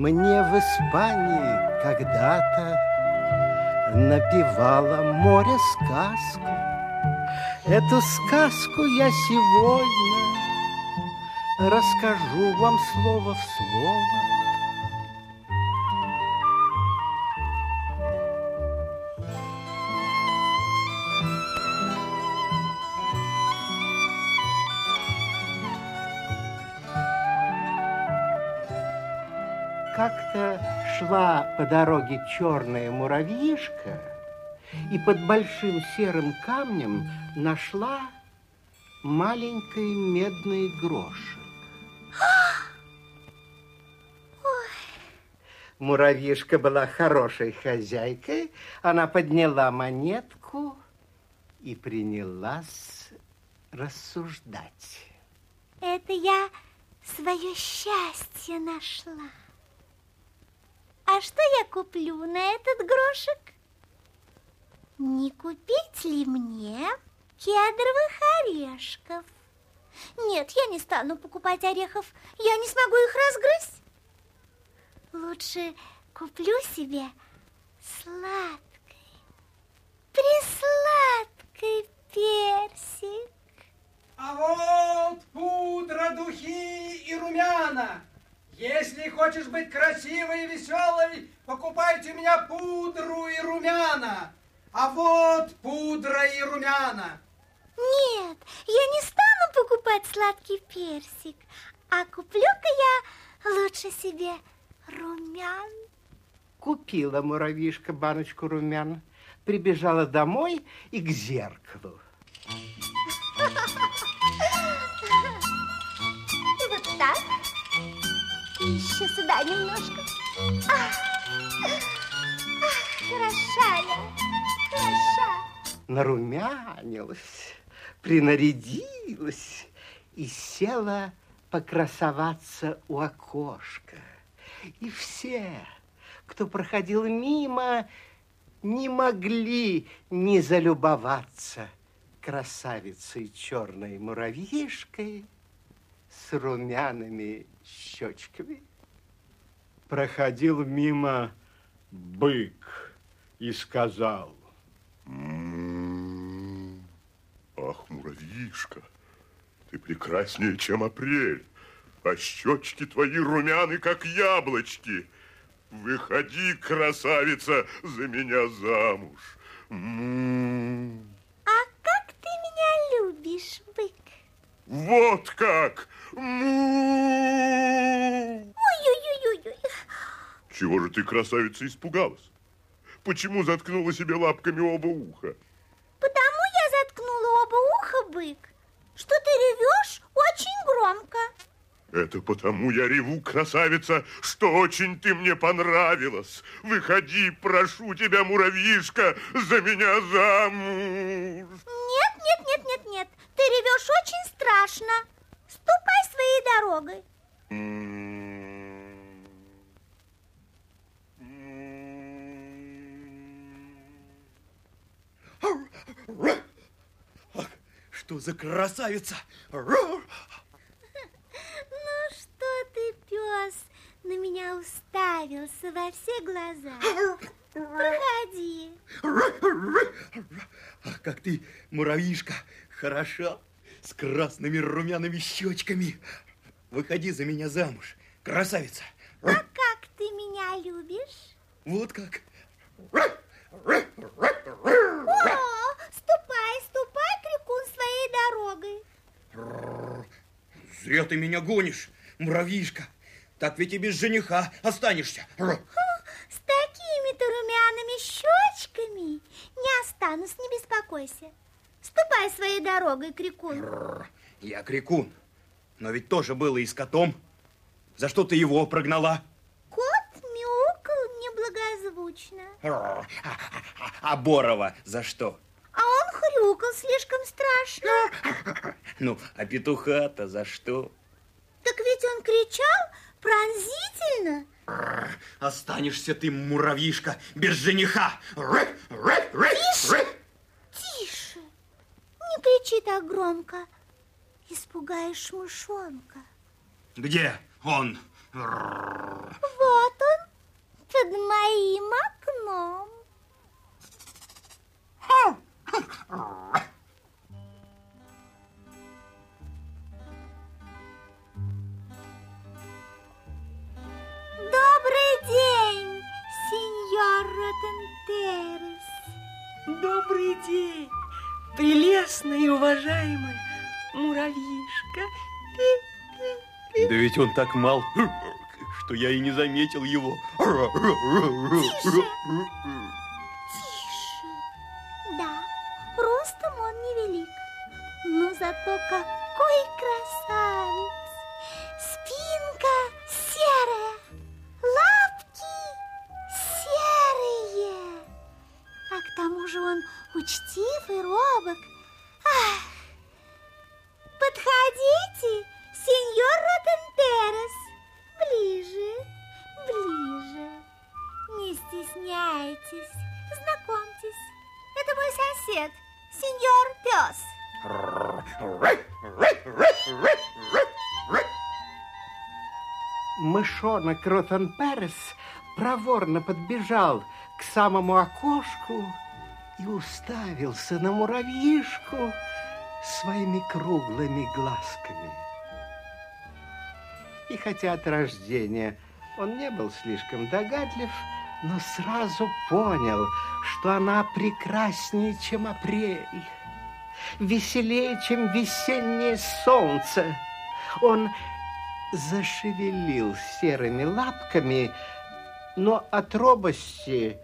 Мне в Испании когда-то напевала море сказку. Эту сказку я сегодня расскажу вам слово в слово. Шла по дороге черная муравьишка и под большим серым камнем нашла маленький медный грошек. Муравьишка была хорошей хозяйкой. Она подняла монетку и принялась рассуждать. Это я свое счастье нашла. А что я куплю на этот грошек? Не купить ли мне кедровых орешков? Нет, я не стану покупать орехов. Я не смогу их разгрызть. Лучше куплю себе сладкой, присладкой персик. А вот пудра, духи и румяна. Если хочешь быть красивой и веселой, покупайте у меня пудру и румяна. А вот пудра и румяна. Нет, я не стану покупать сладкий персик, а куплю-ка я лучше себе румян. Купила муравьишка баночку румян, прибежала домой и к зеркалу. Вот Еще сюда немножко. Ах, хороша я, хороша. Нарумянилась, принарядилась и села покрасоваться у окошка. И все, кто проходил мимо, не могли не залюбоваться красавицей черной муравьишкой с румяными щечками. Проходил мимо бык и сказал, М-м-м. Ах, муравьишка, ты прекраснее, чем апрель, а щечки твои румяны, как яблочки. Выходи, красавица, за меня замуж. М-м-м. А как ты меня любишь, бык? Вот как! Ой-ой-ой-ой. Чего же ты, красавица, испугалась? Почему заткнула себе лапками оба уха? Потому я заткнула оба уха, бык, что ты ревешь очень громко. Это потому я реву, красавица, что очень ты мне понравилась. Выходи, прошу тебя, муравьишка, за меня замуж. Нет, нет, нет, нет, нет. Ты ревешь очень страшно. Дорогой. Что за красавица? Ну что ты, пес, на меня уставился во все глаза? Проходи. Ах, как ты, муравьишка, хороша, с красными румяными щечками. Выходи за меня замуж, красавица. А как ты меня любишь? Вот как. О, ступай, ступай, крикун, своей дорогой. Зря ты меня гонишь, муравьишка. Так ведь и без жениха останешься. С такими-то румяными щечками не останусь, не беспокойся. Ступай своей дорогой, крикун. Я крикун, но ведь тоже было и с котом. За что ты его прогнала? Кот мяукал неблагозвучно, А, а Борова за что? а он хрюкал слишком страшно. Ну, а петуха-то за что? Так ведь он кричал пронзительно. Останешься ты, муравьишка, без жениха. Тише, тише. Не кричи так громко. Испугаешь мышонка. Где он? Вот, под моим окном. Добрый день, сеньор Ротентерес. Добрый день, прелестный и уважаемый муравьишка. Да ведь он так мал, что я и не заметил его. Тише. Тише. Да, ростом он невелик, но зато какой красавец. Спинка серая, лапки серые. А к тому же он учтив и робок. Ах! Ротентерес. Ближе, ближе. Не стесняйтесь, знакомьтесь. Это мой сосед, сеньор Пес. Мышонок Ротенперес проворно подбежал к самому окошку и уставился на муравьишку своими круглыми глазками. И хотя от рождения он не был слишком догадлив, но сразу понял, что она прекраснее, чем апрель, веселее, чем весеннее солнце. Он зашевелил серыми лапками, но от робости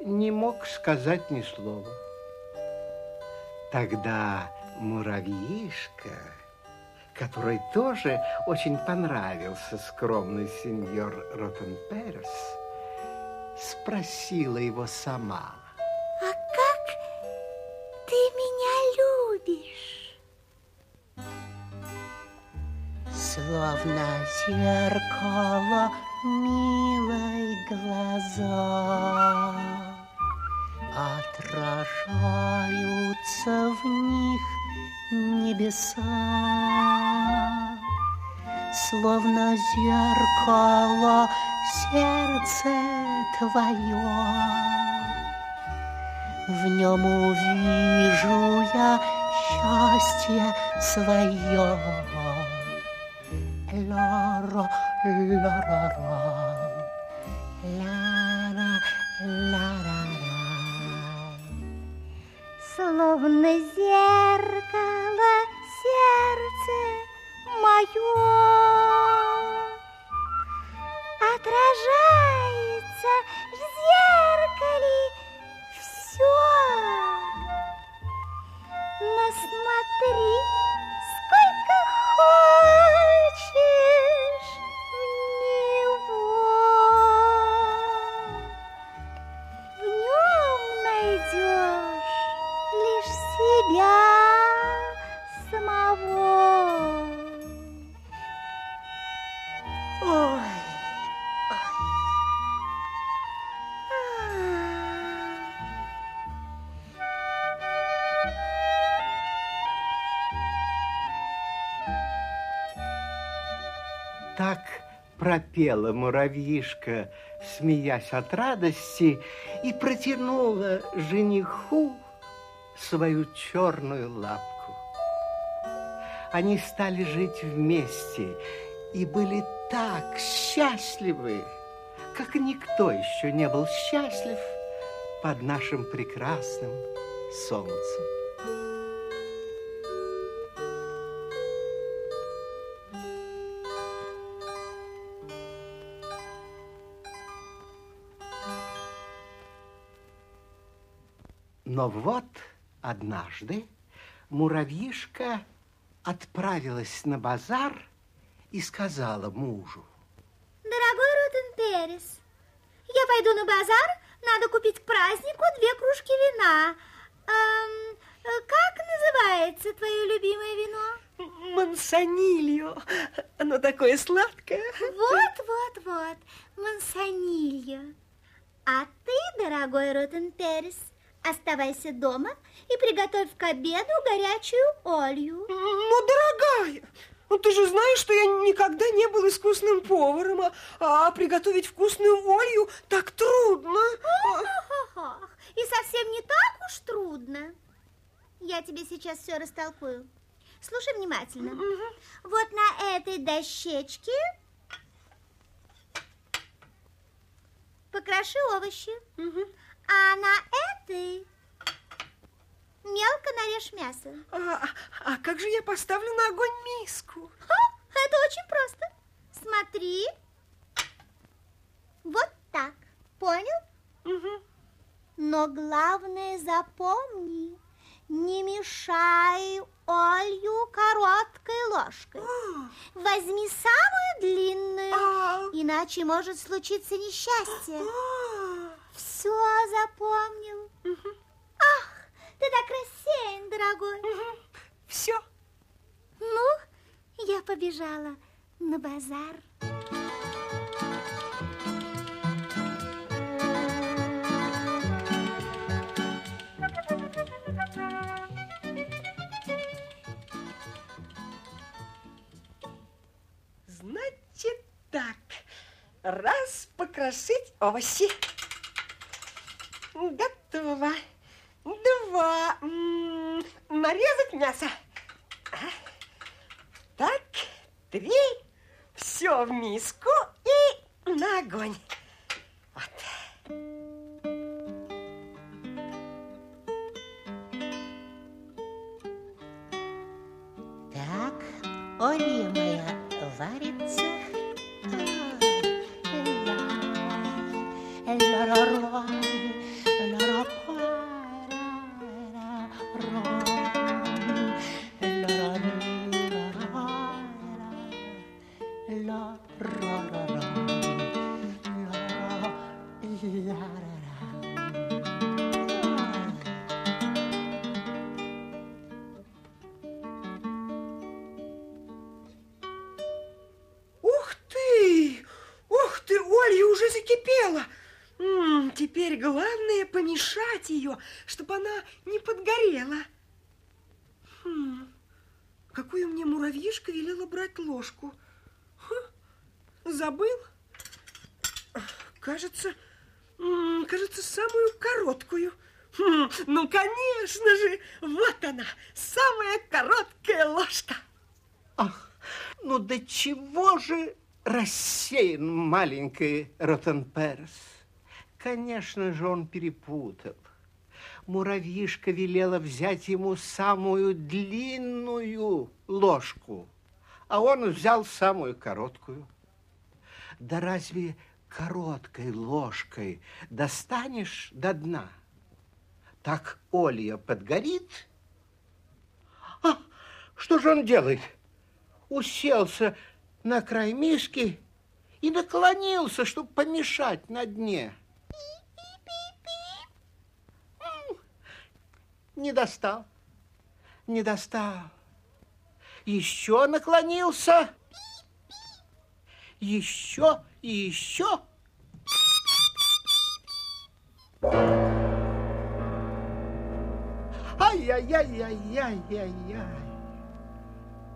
не мог сказать ни слова. Тогда муравьишка, который тоже очень понравился скромный сеньор Ротенперес, спросила его сама. А как ты меня любишь? Словно зеркало милой глаза Отражаются в них небеса Словно зеркало сердце твое. В нем увижу я счастье свое. Ла-ра, ла-ра-ра, ла-ра, ла-ра-ра. Словно зеркало сердце мое Отражается в зеркале все Но смотри, сколько хочешь самого. Ой, Так пропела муравьишка, смеясь от радости, и протянула жениху свою черную лапку. Они стали жить вместе и были так счастливы, как никто еще не был счастлив под нашим прекрасным солнцем. Но вот однажды муравьишка отправилась на базар и сказала мужу. Дорогой Ротенперес, я пойду на базар, надо купить к празднику две кружки вина. Эм, э, как называется твое любимое вино? мансонильо, оно такое сладкое. Вот, вот, вот, мансонильо. А ты, дорогой Ротенперес, оставайся дома и приготовь к обеду горячую олью. Ну, дорогая, Ну, ты же знаешь, что я никогда не был искусным поваром, а, а приготовить вкусную олью так трудно. И совсем не так уж трудно. Я тебе сейчас все растолкую. Слушай внимательно. Вот на этой дощечке покроши овощи, а на этой мелко нарежь мясо. А, а как же я поставлю на огонь миску? Ха, это очень просто. Смотри. Вот так. Понял? Мгм. Но главное запомни, не мешай олью короткой ложкой. Возьми самую длинную, А. иначе может случиться несчастье. Все запомнил. Ах, ты так рассеян, дорогой. Все. Ну, я побежала на базар. Значит так. Раз покрошить овощи. Готово. Два. Нарезать мясо. А. Так, три. Все в миску и на огонь. Теперь главное помешать ее, чтобы она не подгорела. Хм, какую мне муравьишка велела брать ложку? Забыл? Кажется, кажется, самую короткую. Хм, ну, конечно же, вот она, самая короткая ложка. Ах, ну до чего же рассеян маленький Ротенперс? Конечно же, он перепутал. Муравьишка велела взять ему самую длинную ложку, а он взял самую короткую. Да разве короткой ложкой достанешь до дна? Так Олья подгорит. А, что же он делает? Уселся на край миски и наклонился, чтобы помешать на дне. Не достал, не достал. Еще наклонился. Еще и еще. Ай-яй-яй-яй-яй-яй-яй.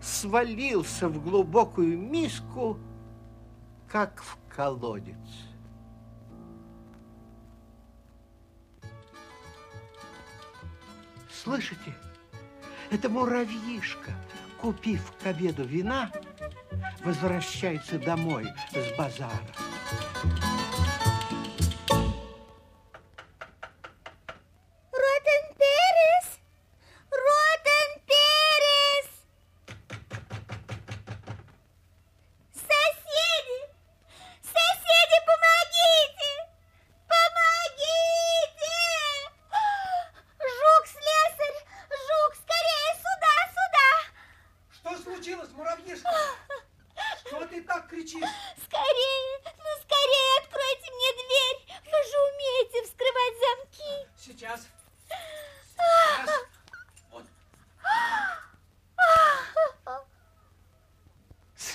Свалился в глубокую миску, как в колодец. Слышите? Это муравьишка, купив к обеду вина, возвращается домой с базара.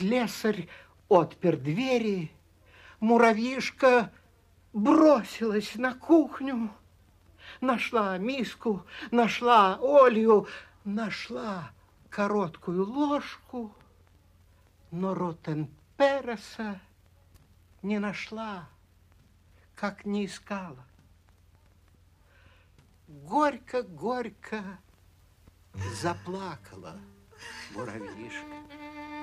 Слесарь отпер двери, муравьишка бросилась на кухню, нашла миску, нашла Олью, нашла короткую ложку Но Ротенпереса не нашла, как не искала. Горько-горько заплакала муравьишка.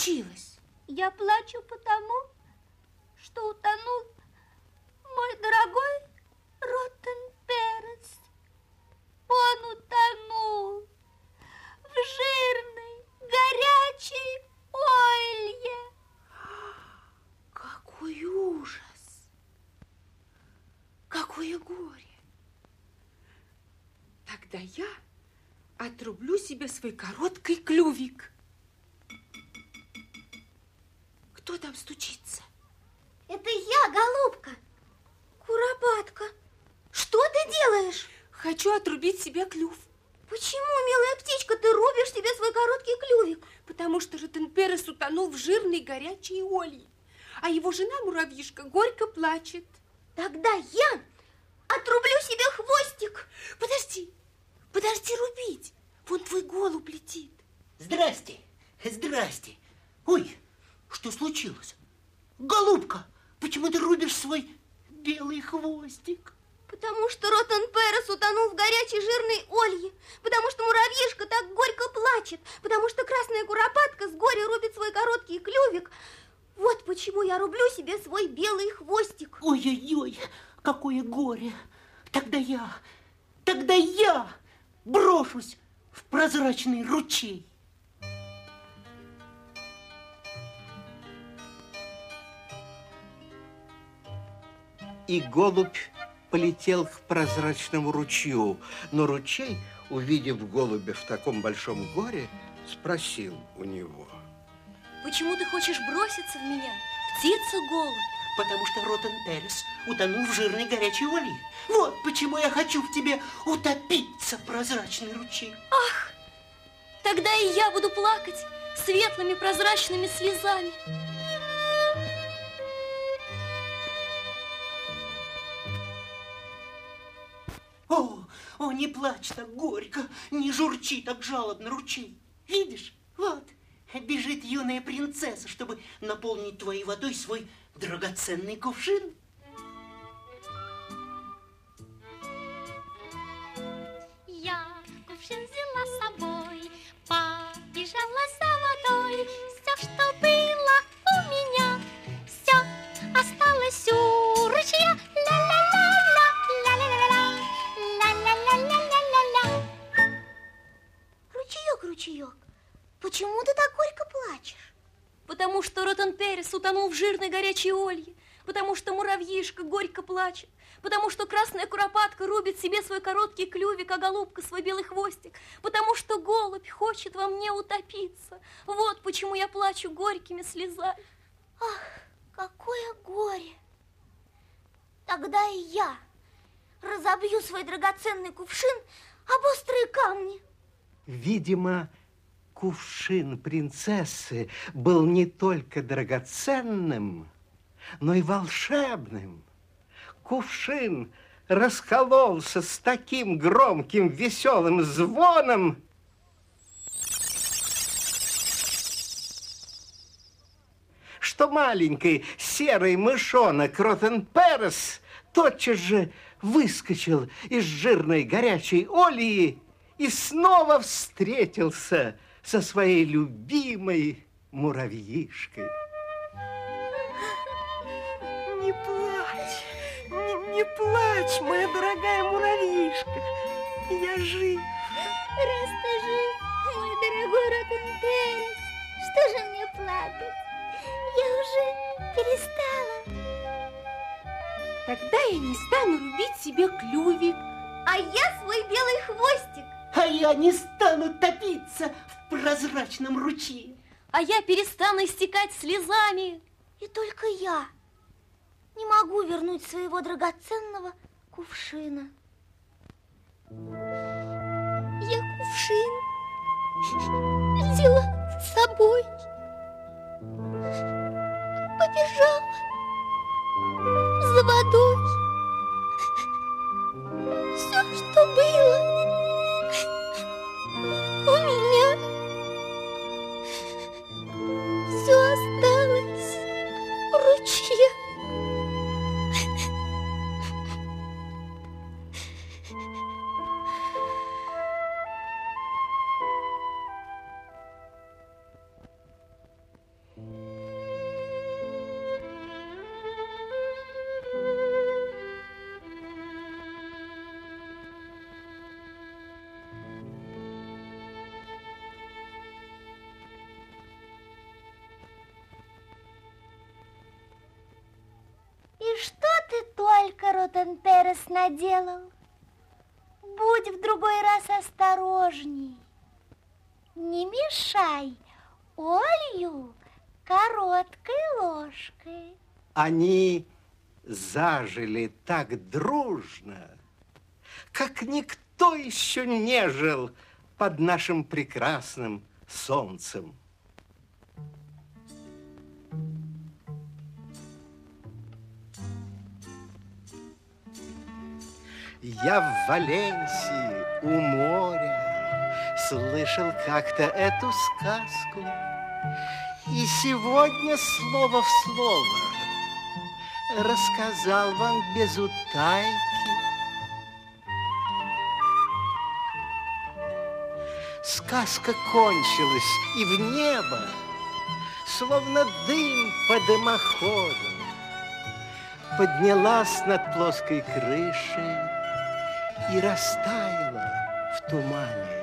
Случилось? Я плачу потому, что утонул мой дорогой Ротенперец. Он утонул в жирной, горячей олье. Какой ужас! Какое горе! Тогда я отрублю себе свой короткий клювик. Кто там стучится? Это я, голубка. Куропатка, что ты делаешь? Хочу отрубить себе клюв, Почему, милая птичка, ты рубишь себе свой короткий клювик? потому что Ротенперес утонул в жирной горячей олье, а его жена, муравьишка, горько плачет. Тогда я отрублю себе хвостик. Подожди, подожди рубить. Вон твой голубь летит. Здрасте, здрасте. Ой, что случилось? Голубка, почему ты рубишь свой белый хвостик? Потому что Ротенперес утонул в горячей жирной олье, потому что муравьишка так горько плачет, потому что красная куропатка с горя рубит свой короткий клювик. Вот почему я рублю себе свой белый хвостик. Ой-ой-ой, какое горе. Тогда я, тогда я брошусь в прозрачный ручей. И голубь полетел к прозрачному ручью, но ручей, увидев голубя в таком большом горе, спросил у него. Почему ты хочешь броситься в меня, птица голубь? Потому что Ротен Перес утонул в жирной горячей оле. Вот почему я хочу в тебе утопиться, прозрачный ручей. Тогда и я буду плакать светлыми прозрачными слезами. О, о, не плачь так горько, не журчи так жалобно ручей. Видишь, вот, бежит юная принцесса, чтобы наполнить твоей водой свой драгоценный кувшин. Я кувшин взяла с собой, побежала за водой. Все, что было Ротенперес утонул в жирной горячей олье, потому что муравьишка горько плачет, потому что красная куропатка рубит себе свой короткий клювик, а голубка свой белый хвостик, потому что голубь хочет во мне утопиться. Вот почему я плачу горькими слезами. Ах, какое горе! Тогда и я разобью свой драгоценный кувшин об острые камни. Видимо, кувшин принцессы был не только драгоценным, но и волшебным. Кувшин раскололся с таким громким веселым звоном, что маленький серый мышонок Ротенперес тотчас же выскочил из жирной горячей олии и снова встретился со своей любимой муравьишкой. Не плачь, не, не плачь, моя дорогая муравьишка. Я жив. Раз ты жив, мой дорогой Ротенперес, что же мне плакать? Я уже перестала. Тогда я не стану рубить себе клювик. А я свой белый хвостик. А я не стану топиться в прозрачном ручье. А я перестану истекать слезами. И только я не могу вернуть своего драгоценного кувшина. Я кувшин взяла с собой. Побежала за водой. Ротенперес, наделал? Будь в другой раз осторожней. Не мешай Олью короткой ложкой. Они зажили так дружно, как никто еще не жил под нашим прекрасным солнцем. Я в Валенсии у моря слышал как-то эту сказку. И сегодня слово в слово рассказал вам без утайки. Сказка кончилась, и в небо, словно дым по дымоходу, поднялась над плоской крышей и растаяла в тумане.